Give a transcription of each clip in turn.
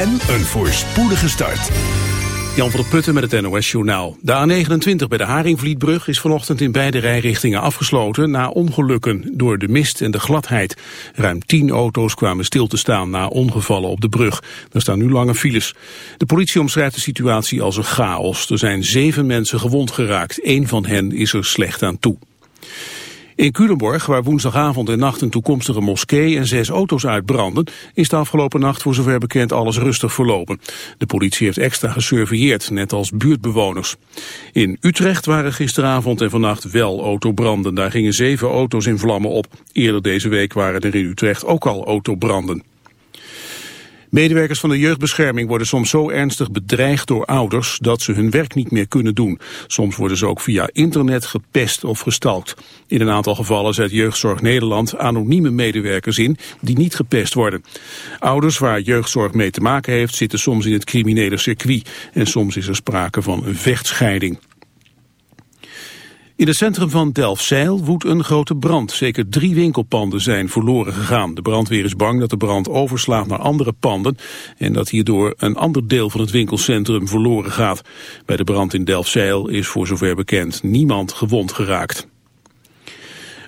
en een voorspoedige start. Jan van der Putten met het NOS-journaal. De A29 bij de Haringvlietbrug is vanochtend in beide rijrichtingen afgesloten na ongelukken door de mist en de gladheid. Ruim tien auto's kwamen stil te staan na ongevallen op de brug. Er staan nu lange files. De politie omschrijft de situatie als een chaos. Er zijn zeven mensen gewond geraakt. Eén van hen is er slecht aan toe. In Culemborg, waar woensdagavond en nacht een toekomstige moskee en zes auto's uitbranden, is de afgelopen nacht voor zover bekend alles rustig verlopen. De politie heeft extra gesurveilleerd, net als buurtbewoners. In Utrecht waren gisteravond en vannacht wel autobranden. Daar gingen zeven auto's in vlammen op. Eerder deze week waren er in Utrecht ook al autobranden. Medewerkers van de jeugdbescherming worden soms zo ernstig bedreigd door ouders dat ze hun werk niet meer kunnen doen. Soms worden ze ook via internet gepest of gestalkt. In een aantal gevallen zet Jeugdzorg Nederland anonieme medewerkers in die niet gepest worden. Ouders waar jeugdzorg mee te maken heeft zitten soms in het criminele circuit en soms is er sprake van een vechtscheiding. In het centrum van Delfzijl woedt een grote brand. Zeker drie winkelpanden zijn verloren gegaan. De brandweer is bang dat de brand overslaat naar andere panden... en dat hierdoor een ander deel van het winkelcentrum verloren gaat. Bij de brand in Delfzijl is voor zover bekend niemand gewond geraakt.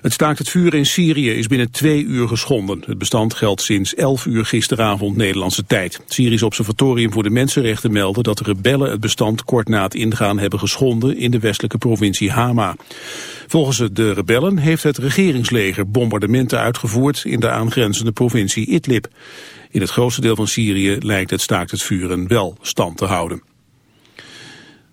Het staakt het vuur in Syrië is binnen twee uur geschonden. Het bestand geldt sinds 11 uur gisteravond Nederlandse tijd. Het Syrisch Observatorium voor de Mensenrechten meldde dat de rebellen het bestand kort na het ingaan hebben geschonden in de westelijke provincie Hama. Volgens de rebellen heeft het regeringsleger bombardementen uitgevoerd in de aangrenzende provincie Idlib. In het grootste deel van Syrië lijkt het staakt het vuren wel stand te houden.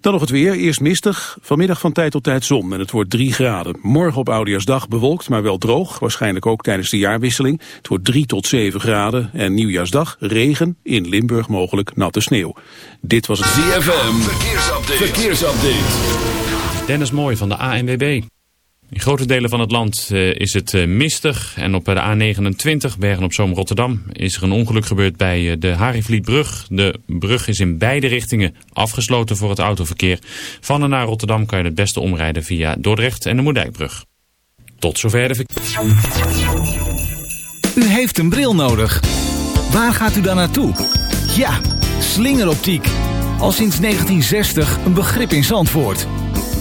Dan nog het weer, eerst mistig, vanmiddag van tijd tot tijd zon en het wordt 3 graden. Morgen op Oudejaarsdag bewolkt, maar wel droog, waarschijnlijk ook tijdens de jaarwisseling. Het wordt 3 tot 7 graden en Nieuwjaarsdag regen, in Limburg mogelijk natte sneeuw. Dit was het ZFM, verkeersupdate. verkeersupdate. Dennis Mooi van de ANWB. In grote delen van het land uh, is het uh, mistig. En op de A29, Bergen op Zoom Rotterdam, is er een ongeluk gebeurd bij uh, de Harivlietbrug. De brug is in beide richtingen afgesloten voor het autoverkeer. Van en naar Rotterdam kan je het beste omrijden via Dordrecht en de Moerdijkbrug. Tot zover de. U heeft een bril nodig. Waar gaat u dan naartoe? Ja, slingeroptiek. Al sinds 1960 een begrip in Zandvoort.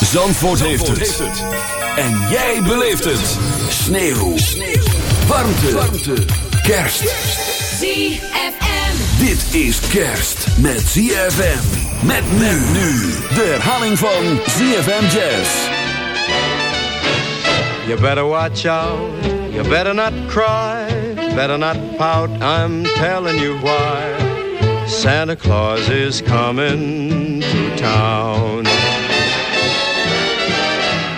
Zandvoort, heeft, het. En jij beleeft het. Sneeuw. Sneeuw. Warmte. Warmte. Kerst. ZFM. Dit is kerst met ZFM. Met men nu. De herhaling van ZFM Jazz. You better watch out. You better not cry. Better not pout. I'm telling you why. Santa Claus is coming to town.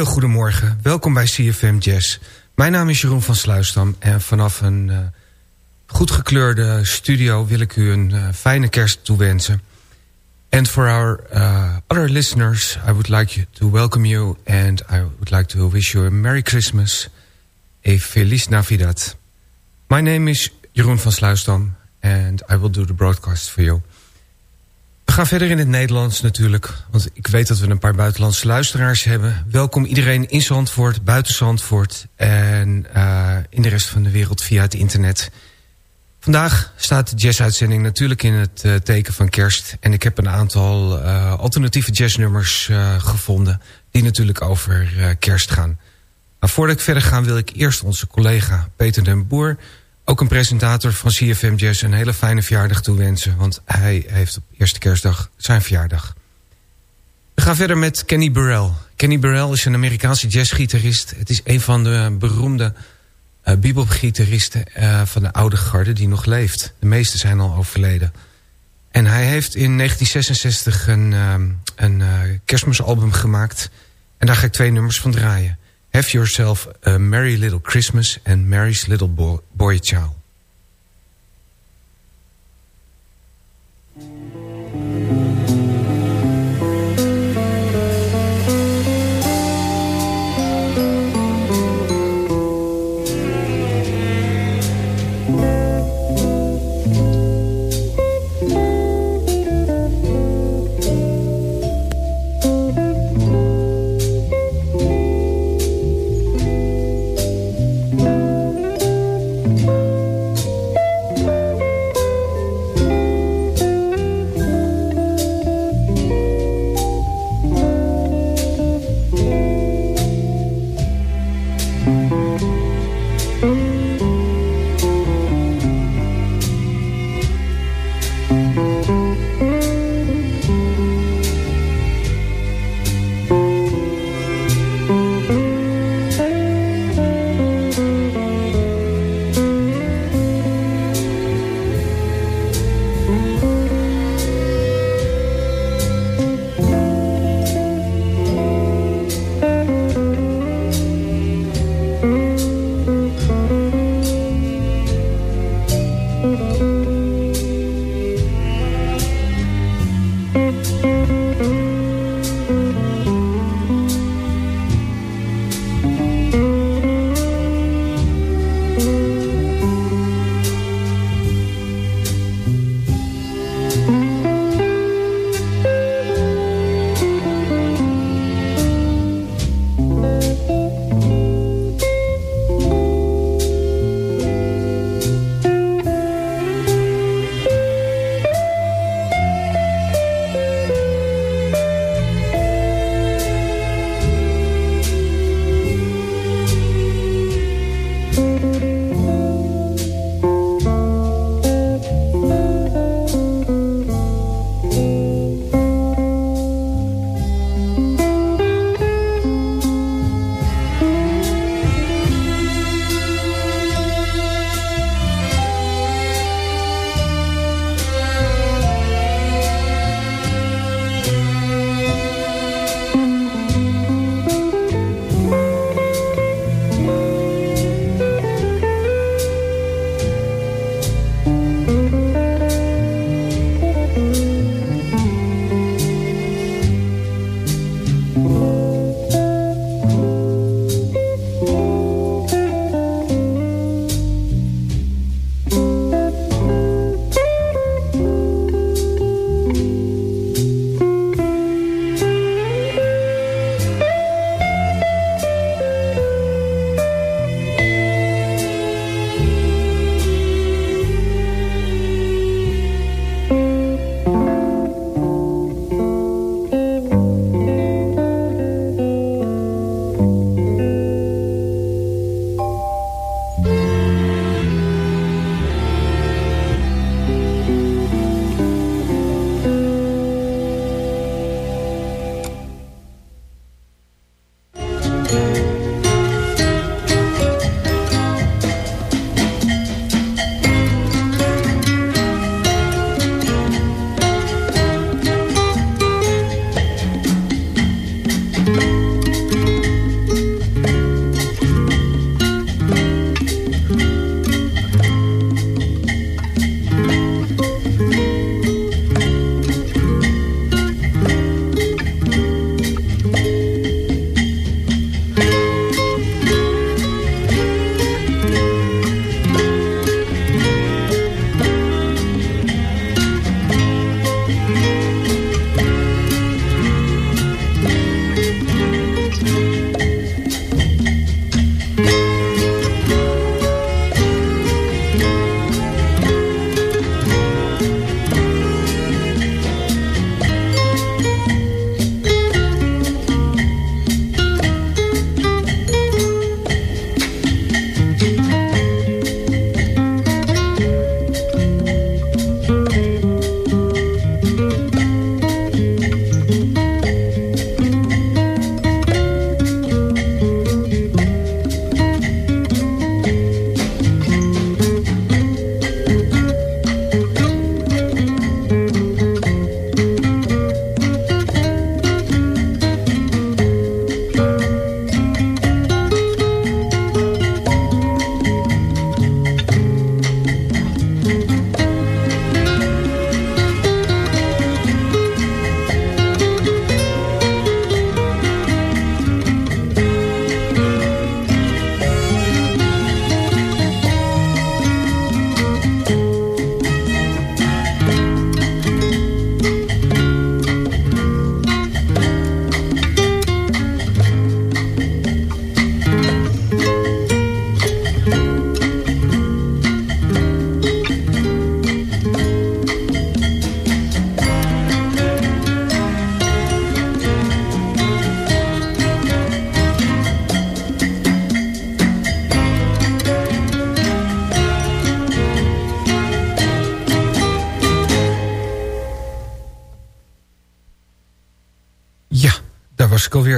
Heel goedemorgen. Welkom bij CFM Jazz. Mijn naam is Jeroen van Sluisdam en vanaf een uh, goed gekleurde studio wil ik u een uh, fijne kerst toewensen. And for our uh, other listeners, I would like to welcome you and I would like to wish you a Merry Christmas, a Feliz Navidad. My name is Jeroen van Sluisdam and I will do the broadcast for you. We gaan verder in het Nederlands natuurlijk. Want ik weet dat we een paar buitenlandse luisteraars hebben. Welkom iedereen in Zandvoort, buiten Zandvoort... en uh, in de rest van de wereld via het internet. Vandaag staat de jazzuitzending natuurlijk in het uh, teken van kerst. En ik heb een aantal uh, alternatieve jazznummers gevonden... die natuurlijk over kerst gaan. Maar voordat ik verder ga wil ik eerst onze collega Peter den Boer ook een presentator van CFM Jazz een hele fijne verjaardag toewensen. Want hij heeft op eerste kerstdag zijn verjaardag. We gaan verder met Kenny Burrell. Kenny Burrell is een Amerikaanse jazzgitarist. Het is een van de beroemde uh, bebopgitaristen uh, van de oude garde die nog leeft. De meeste zijn al overleden. En hij heeft in 1966 een, uh, een kerstmisalbum gemaakt. En daar ga ik twee nummers van draaien. Have yourself a merry little Christmas and Mary's little boy, boy child.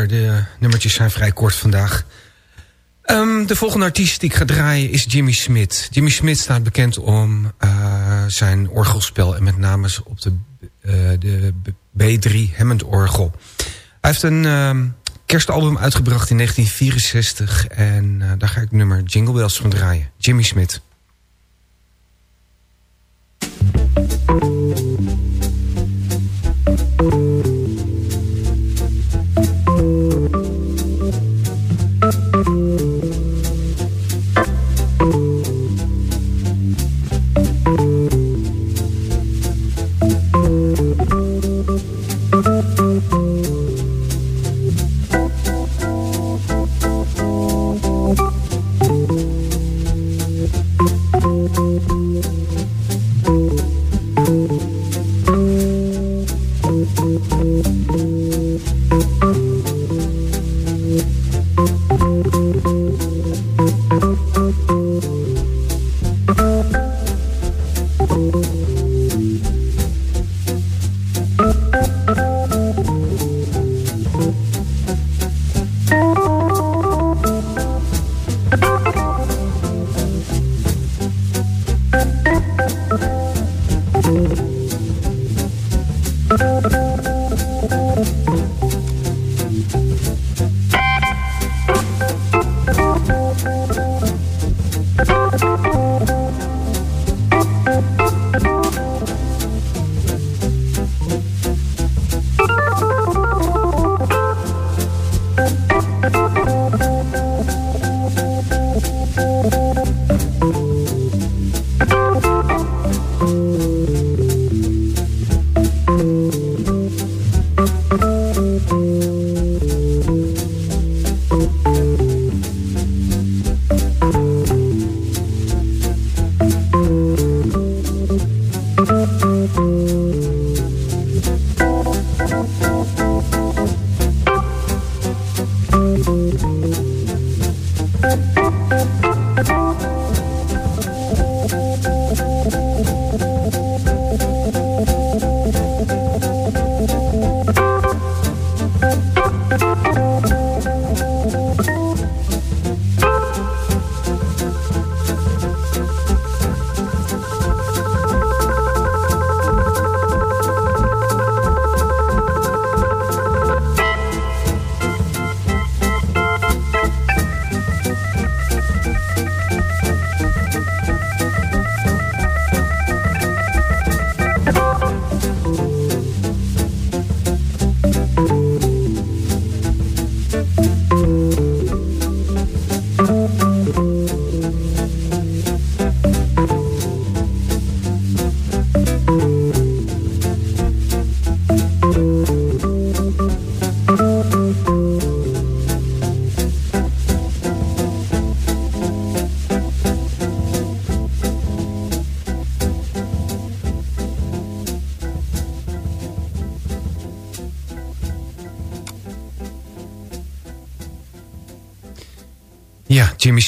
De nummertjes zijn vrij kort vandaag. Um, de volgende artiest die ik ga draaien is Jimmy Smith. Jimmy Smith staat bekend om uh, zijn orgelspel... en met name op de, uh, de B3 Hammond orgel. Hij heeft een um, kerstalbum uitgebracht in 1964... en daar ga ik nummer Jingle Bells van draaien. Jimmy Smith.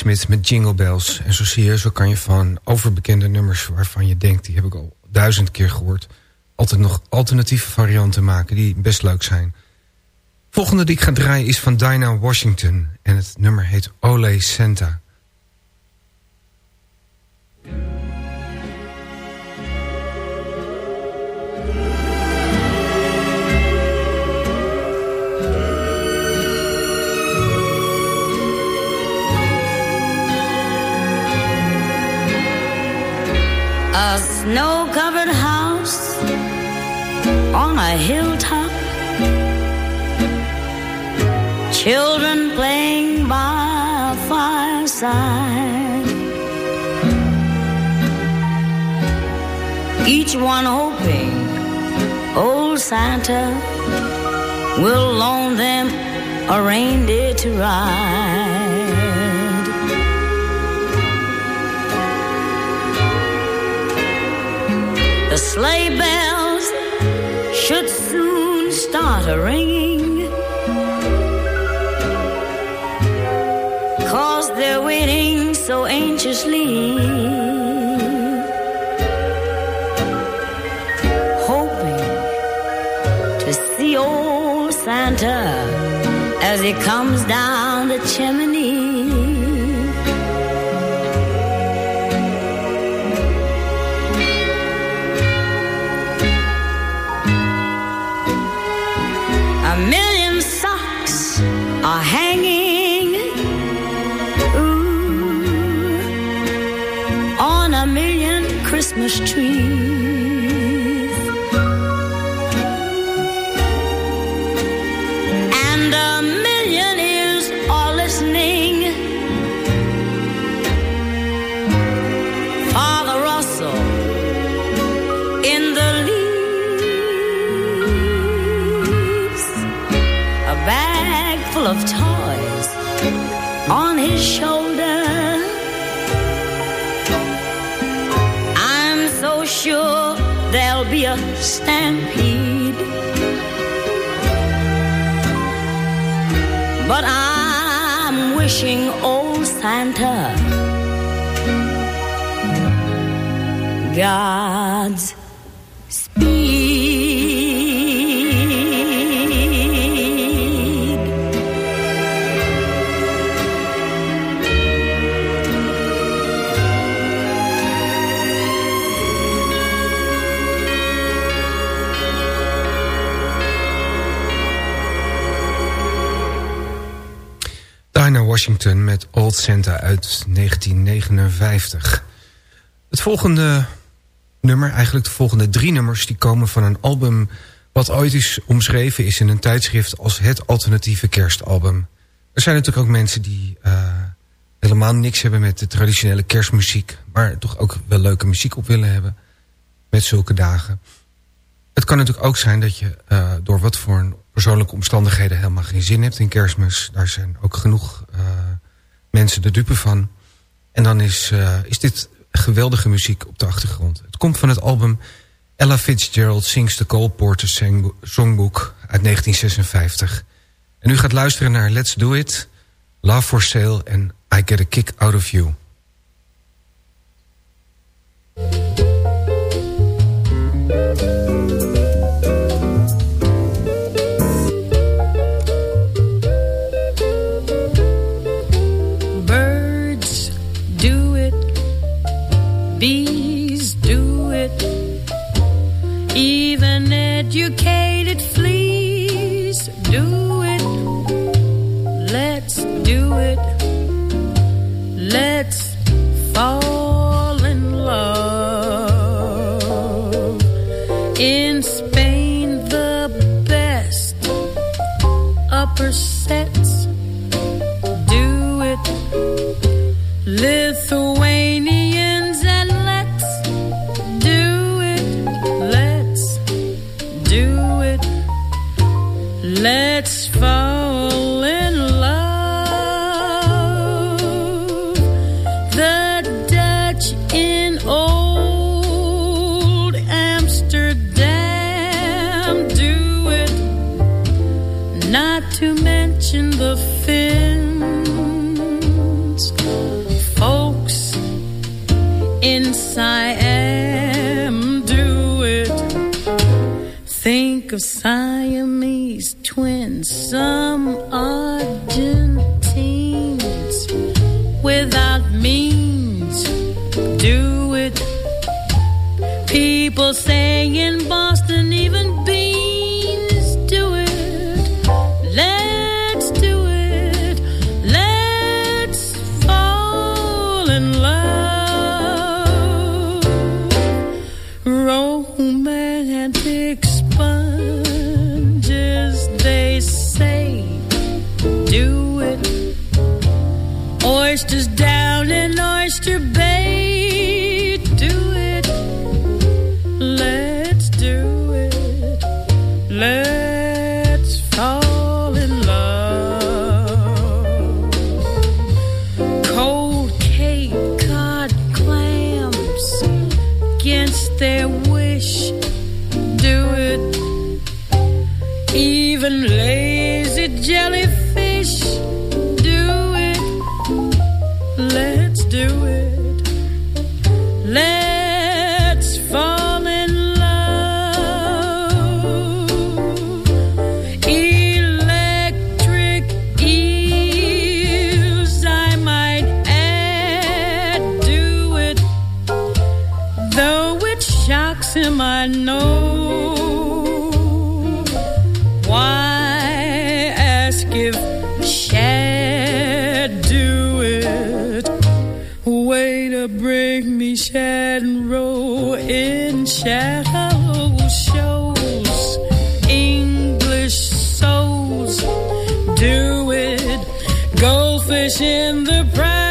Smith met Jingle Bells. En zo je, zo kan je van overbekende nummers... waarvan je denkt, die heb ik al duizend keer gehoord... altijd nog alternatieve varianten maken die best leuk zijn. Volgende die ik ga draaien is van Dinah Washington. En het nummer heet Ole Santa. A snow-covered house on a hilltop. Children playing by a fireside. Each one hoping old Santa Will loan them a reindeer to ride The sleigh bells should soon start a ringing. Cause they're waiting so anxiously. Hoping to see old Santa as he comes down the chimney. Christmas trees. And are listening for the rustle in the leaves. A bag full of toys on his shoulder. Stampede. But I'm wishing old Santa God's Washington met Old Santa uit 1959. Het volgende nummer, eigenlijk de volgende drie nummers... die komen van een album wat ooit is omschreven is in een tijdschrift... als het alternatieve kerstalbum. Er zijn natuurlijk ook mensen die eh, helemaal niks hebben met de traditionele kerstmuziek... maar toch ook wel leuke muziek op willen hebben met zulke dagen. Het kan natuurlijk ook zijn dat je uh, door wat voor persoonlijke omstandigheden helemaal geen zin hebt in kerstmis. Daar zijn ook genoeg uh, mensen de dupe van. En dan is, uh, is dit geweldige muziek op de achtergrond. Het komt van het album Ella Fitzgerald Sings the Cole Porter Songbook uit 1956. En u gaat luisteren naar Let's Do It, Love for Sale en I Get a Kick Out of You. Of Siamese twins, some Argentines without means do it. People say in the pride.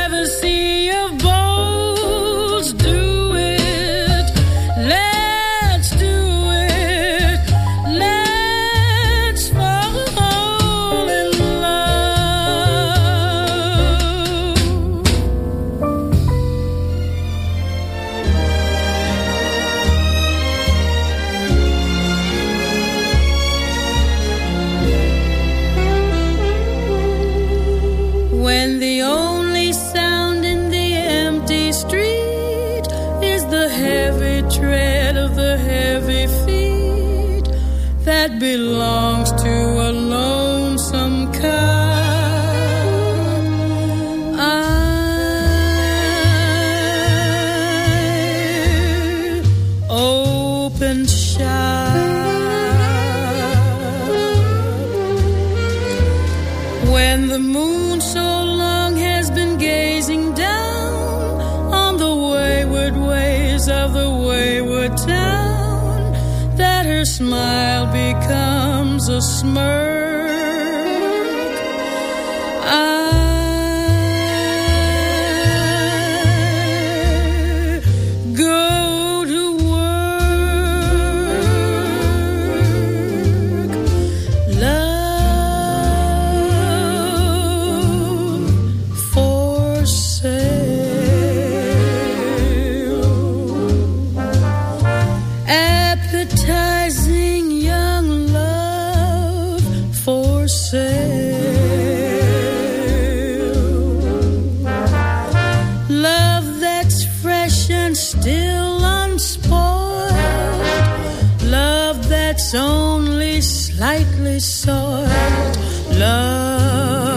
Only slightly soiled. Love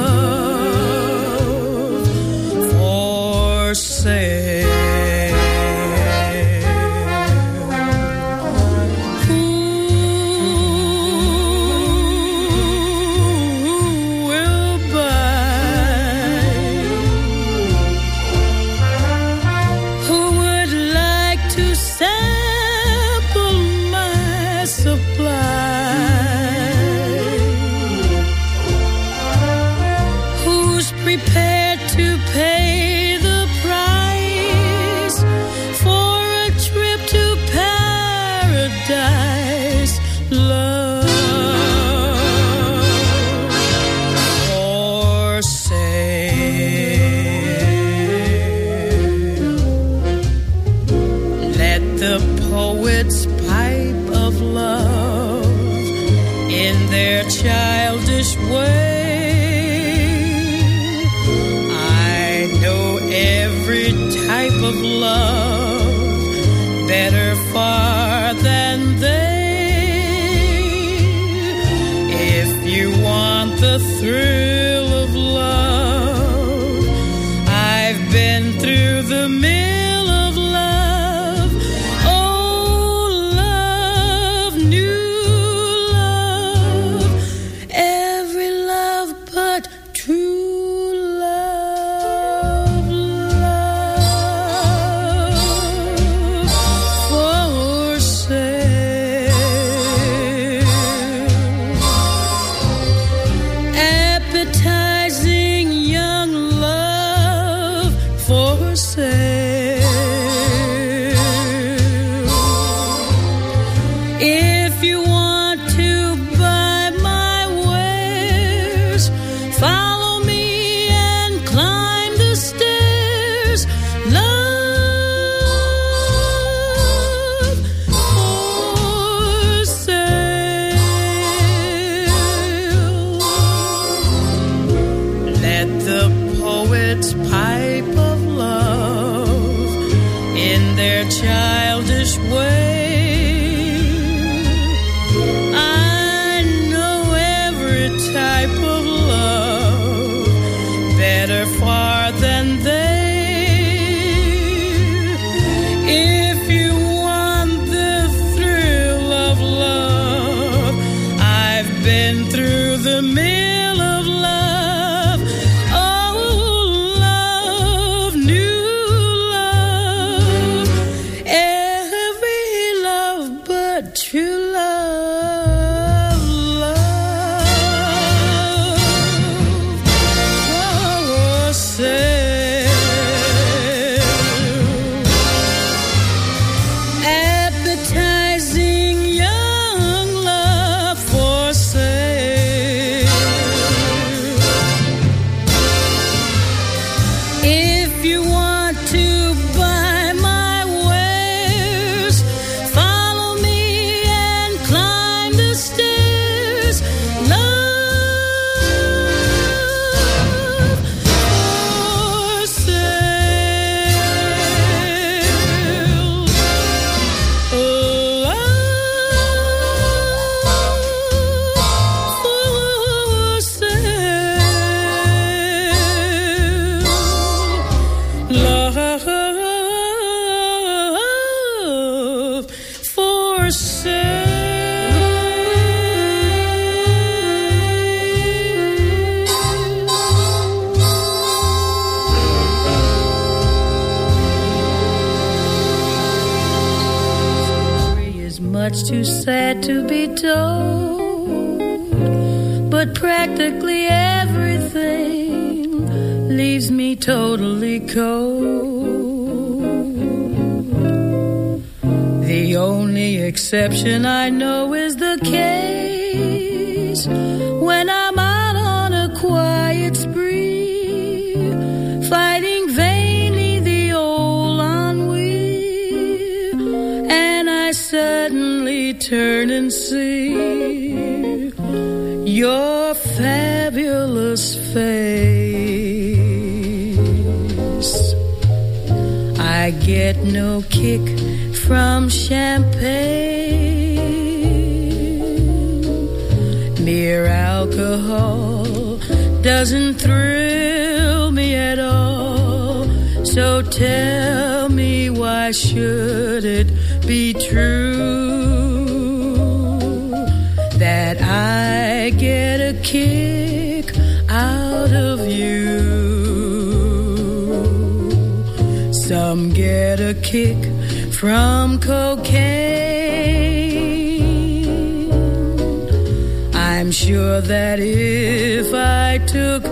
that if I took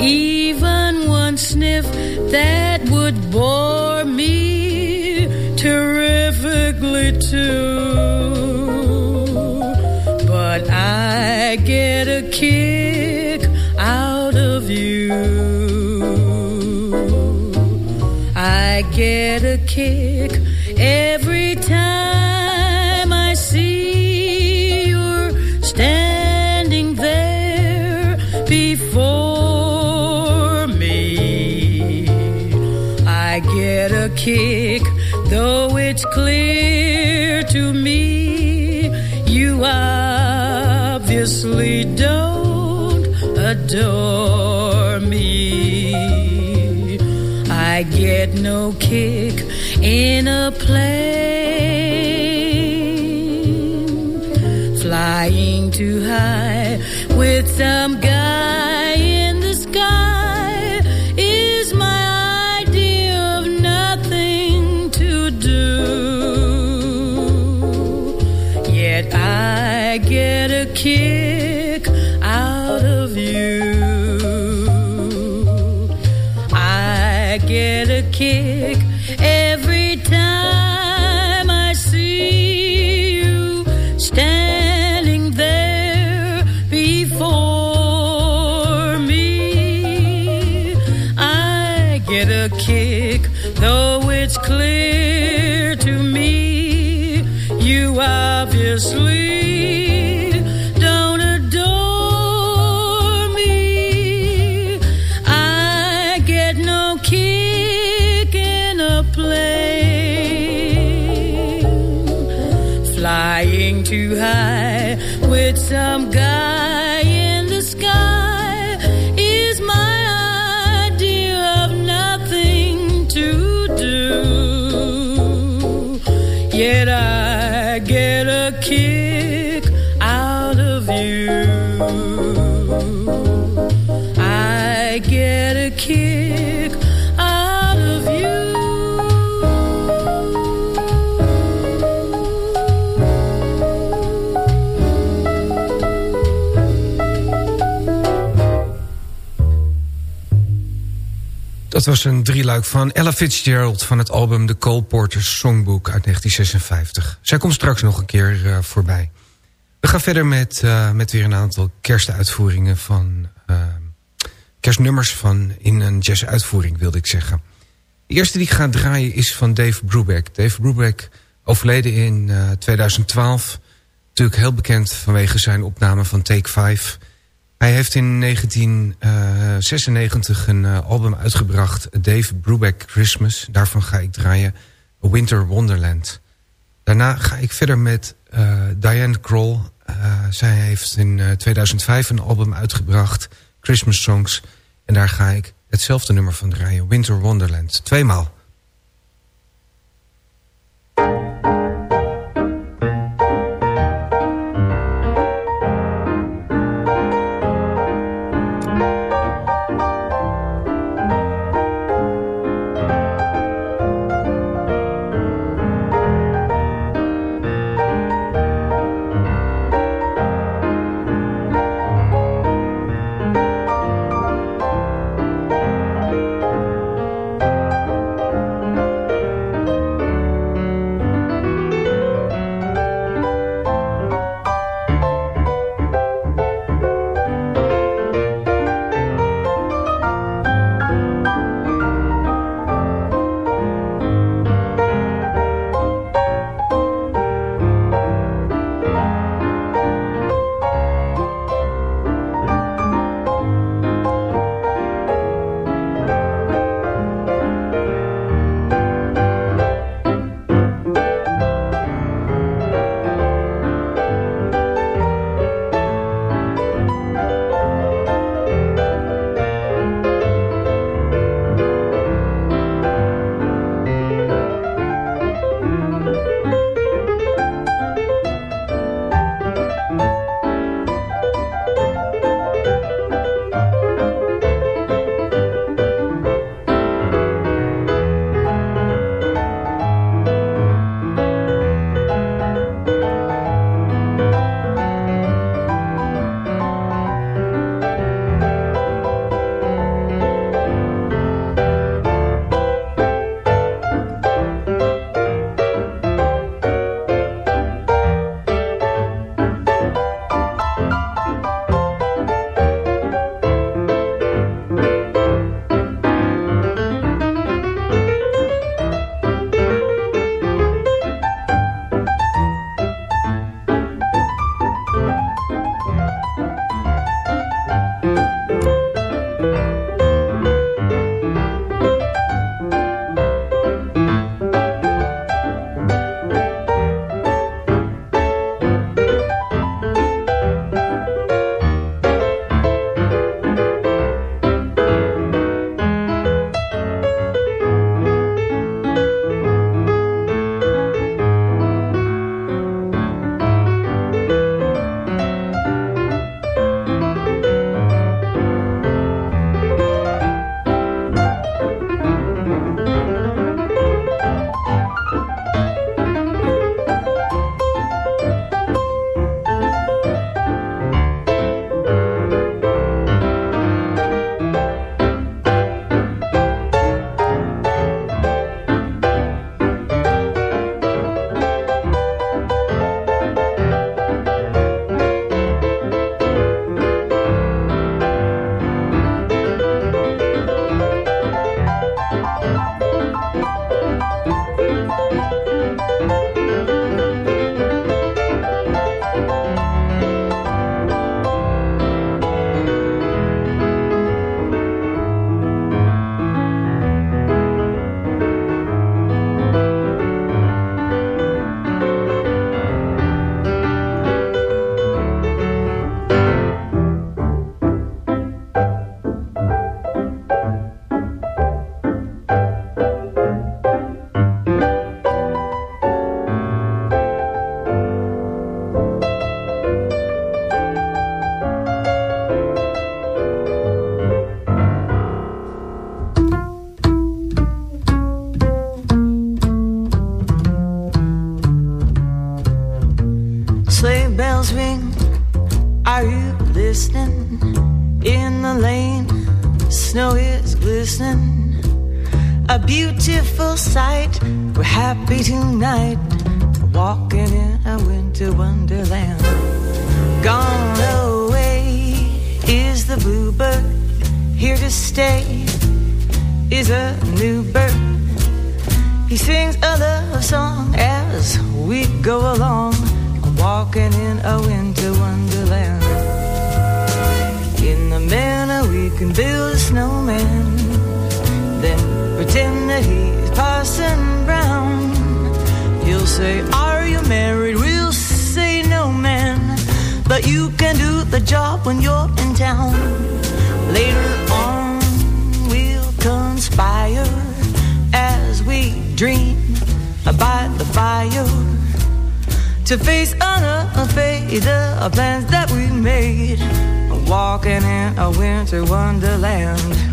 even one sniff, that would bore me terrifically too. But I get obviously don't adore me. I get no kick in a plane, flying too high with some guy flying too high with some guy Dat was een drieluik van Ella Fitzgerald van het album The Cole Porter Songbook uit 1956. Zij komt straks nog een keer uh, voorbij. We gaan verder met, uh, met weer een aantal kerstuitvoeringen van... Uh, kerstnummers van in een jazzuitvoering wilde ik zeggen. De eerste die ik ga draaien is van Dave Brubeck. Dave Brubeck overleden in 2012. Natuurlijk heel bekend vanwege zijn opname van Take 5... Hij heeft in 1996 een uh, album uitgebracht, Dave Brubeck Christmas. Daarvan ga ik draaien Winter Wonderland. Daarna ga ik verder met uh, Diane Kroll. Zij heeft in 2005 een album uitgebracht, Christmas Songs. En daar ga ik hetzelfde nummer van draaien, Winter Wonderland. Tweemaal. Snow is glistening. A beautiful sight. We're happy tonight. Walking in a winter wonderland. Gone away is the bluebird. Here to stay is a new bird. He sings a love song as we go along, walking in a winter wonderland. In the manner we can build a snowman, then pretend that he's Parson Brown. He'll say, Are you married? We'll say, No, man, but you can do the job when you're in town. Later on, we'll conspire as we dream by the fire to face unafraid the plans that we made, walking in a winter wonderland.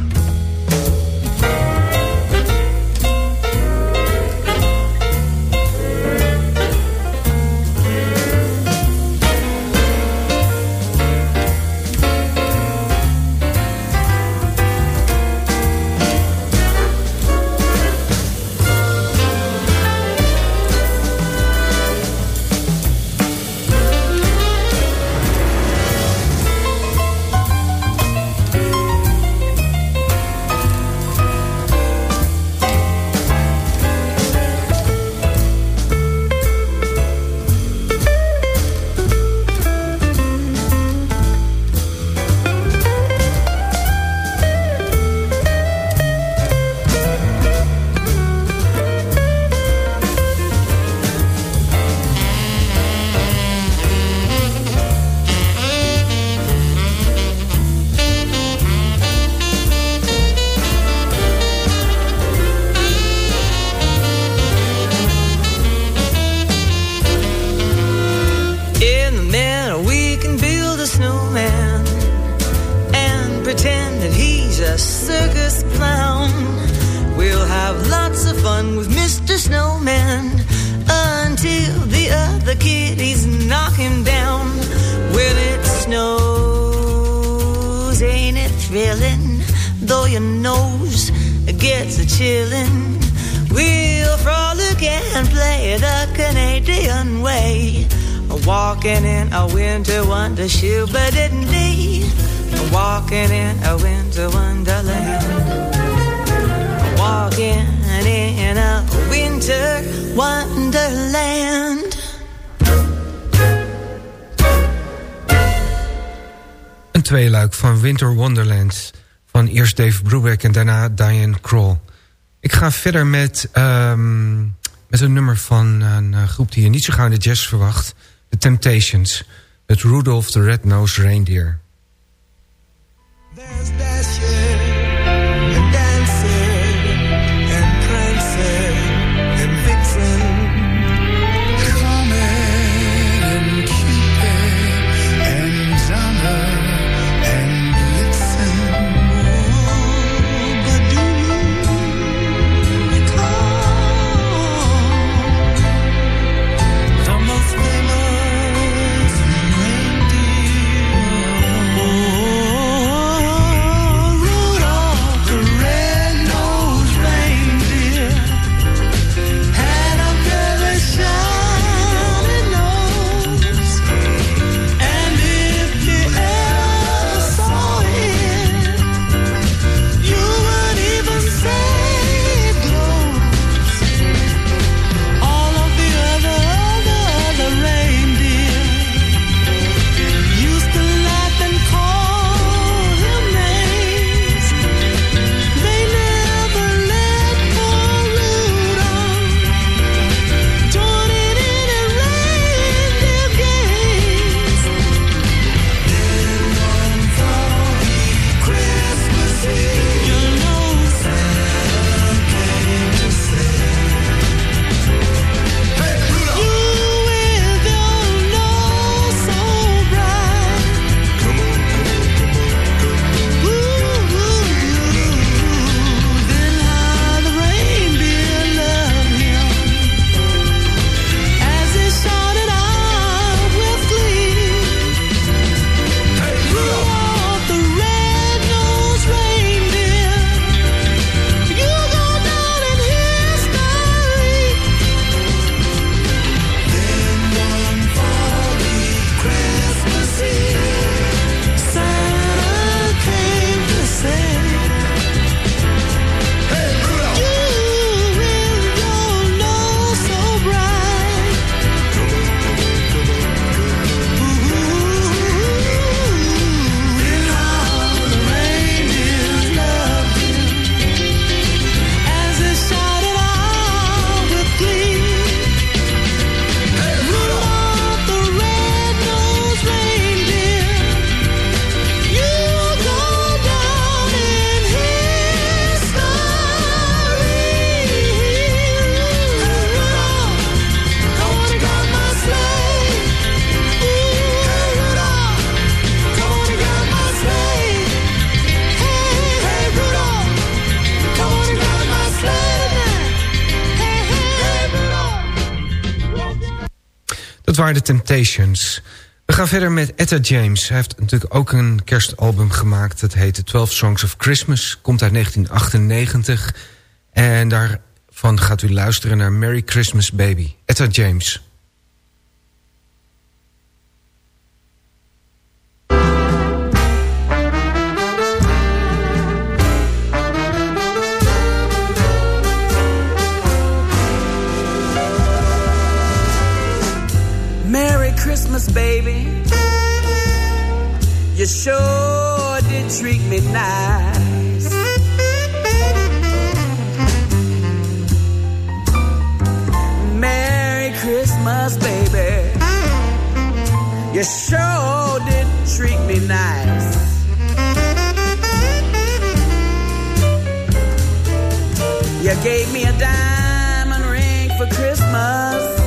Winter Wonderland. Van eerst Dave Brubeck en daarna Diane Kroll. Ik ga verder met, ehm, met een nummer van een eh, groep die je niet zo gauw in de jazz verwacht. The Temptations. Het Rudolph the Red-Nosed Reindeer. There's waren de Temptations. We gaan verder met Etta James. Hij heeft natuurlijk ook een kerstalbum gemaakt. Dat heet 12 Songs of Christmas. Komt uit 1998. En daarvan gaat u luisteren naar Merry Christmas Baby. Etta James. Baby. You sure did treat me nice. Merry Christmas, baby. You sure did treat me nice. You gave me a diamond ring for Christmas.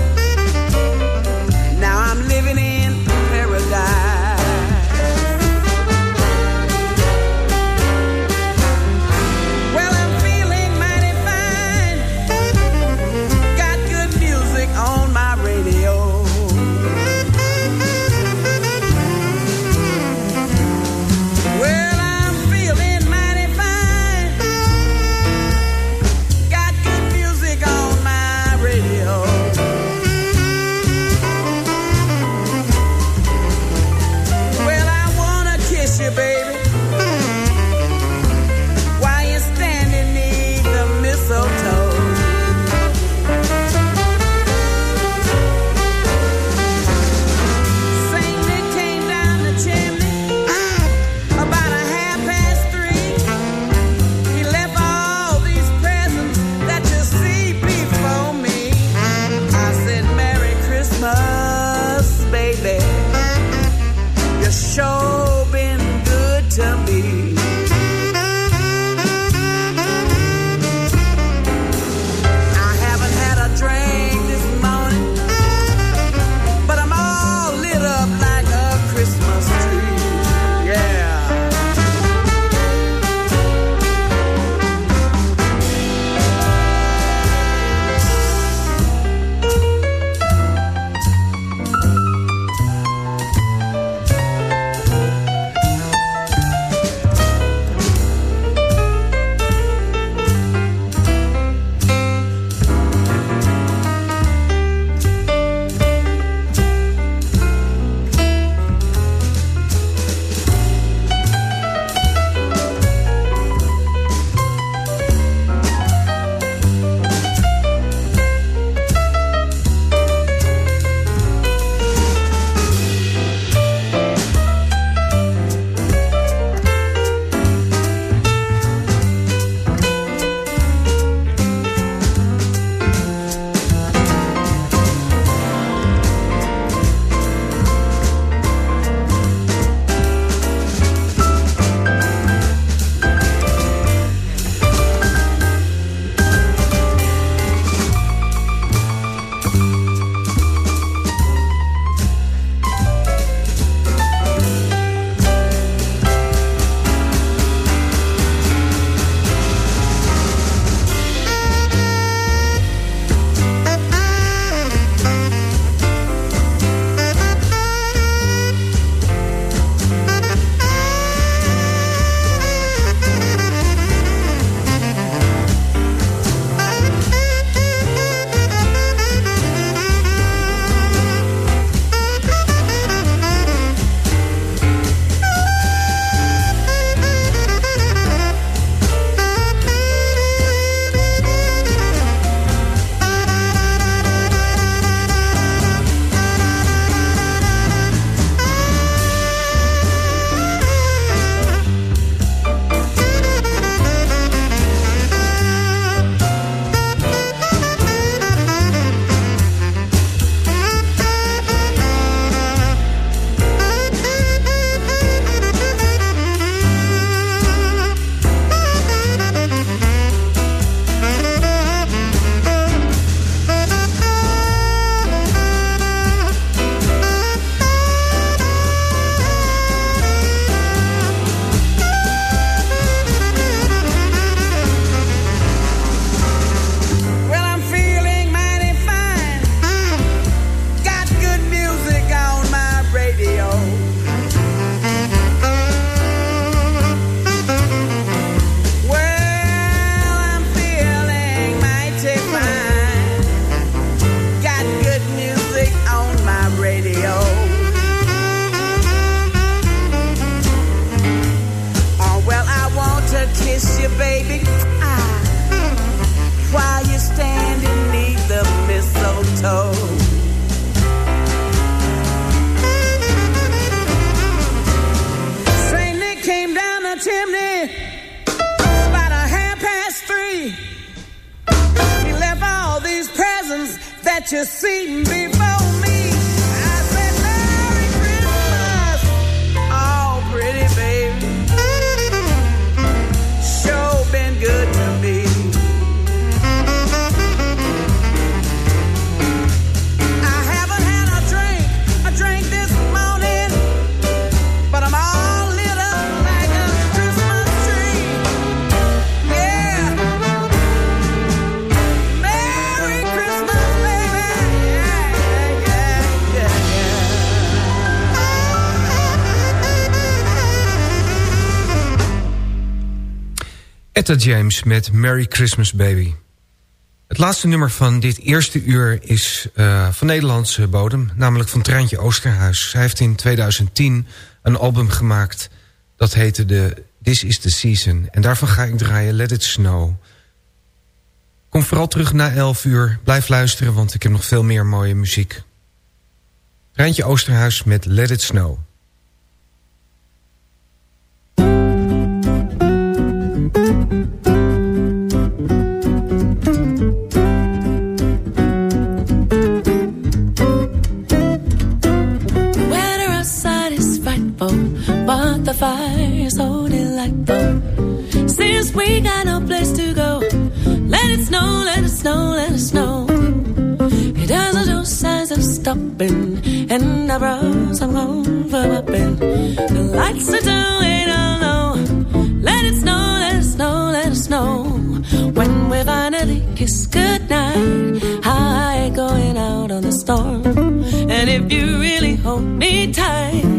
Etta James met Merry Christmas Baby. Het laatste nummer van dit eerste uur is eh, van Nederlandse bodem, namelijk van Treintje Oosterhuis. Zij heeft in 2010 een album gemaakt dat heette de This is the Season. En daarvan ga ik draaien Let It Snow. Kom vooral terug na 11 uur. Blijf luisteren, want ik heb nog veel meer mooie muziek. Treintje Oosterhuis met Let It Snow. The fire is like delightful. Since we got no place to go, let it snow, let it snow, let it snow. It doesn't show signs of stopping, and I brought home for popping. The lights are down down low. Let it snow, let it snow, let it snow. When we finally kiss goodnight, I ain't going out on the storm. And if you really hold me tight,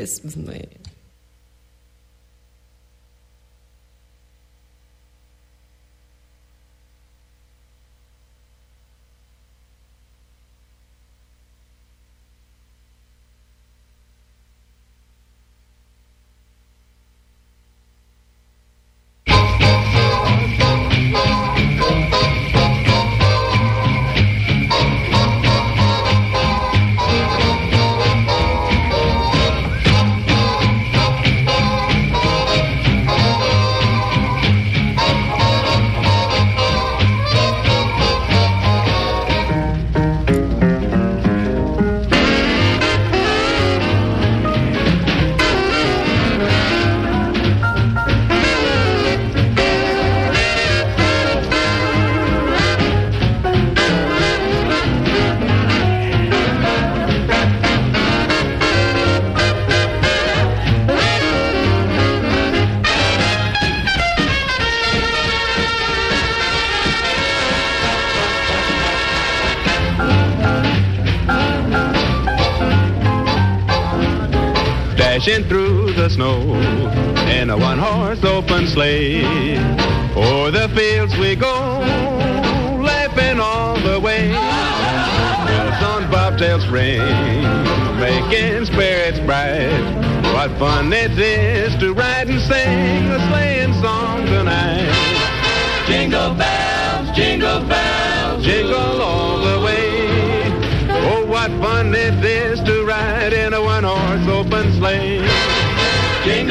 Yes, no,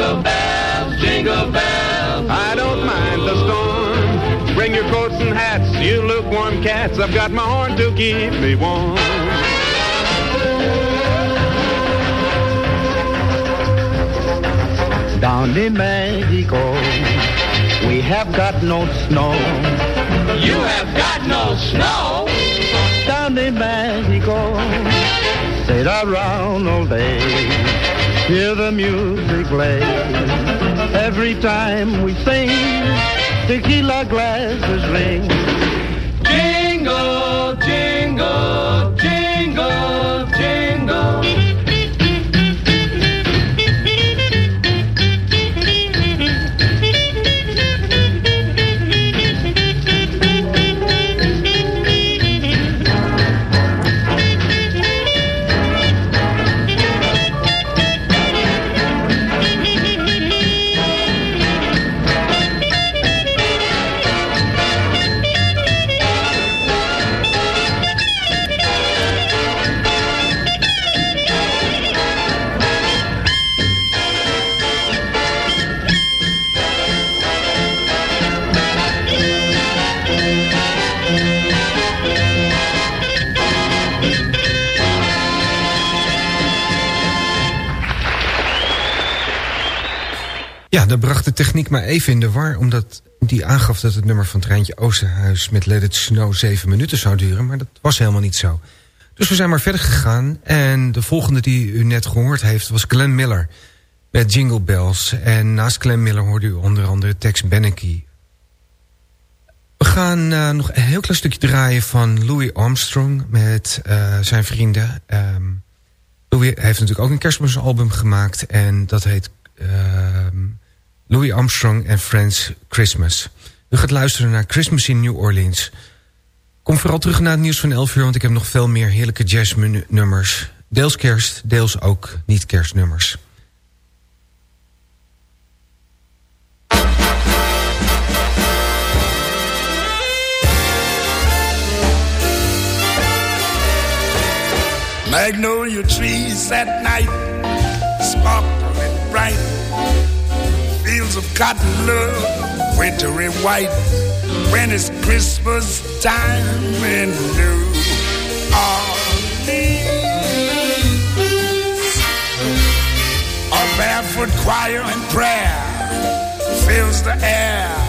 Jingle bells, jingle bells, I don't mind the storm. Bring your coats and hats, you lukewarm cats. I've got my horn to keep me warm. Down in Mexico, we have got no snow. You have got no snow. Down in Mexico, sit around all day, hear the music play. Every time we sing, tequila glasses ring. Jingle, jingle, jingle, Daar bracht de techniek maar even in de war... omdat die aangaf dat het nummer van Treintje Oosterhuis... met Let It Snow zeven minuten zou duren, maar dat was helemaal niet zo. Dus we zijn maar verder gegaan en de volgende die u net gehoord heeft... was Glenn Miller met Jingle Bells. En naast Glenn Miller hoorde u onder andere Tex Beneke. We gaan uh, nog een heel klein stukje draaien van Louis Armstrong... met uh, zijn vrienden. Um, Louis heeft natuurlijk ook een kerstmisalbum gemaakt... en dat heet... Uh, Louis Armstrong and Friends Christmas. U gaat luisteren naar Christmas in New Orleans. Kom vooral terug naar het nieuws van 11 uur... want ik heb nog veel meer heerlijke jazznummers. Deels kerst, deels ook niet kerstnummers. Magnolia trees at night Sparkling bright fields of cotton love, wintry white, when it's Christmas time in New Orleans. A barefoot choir and prayer fills the air.